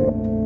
Amen.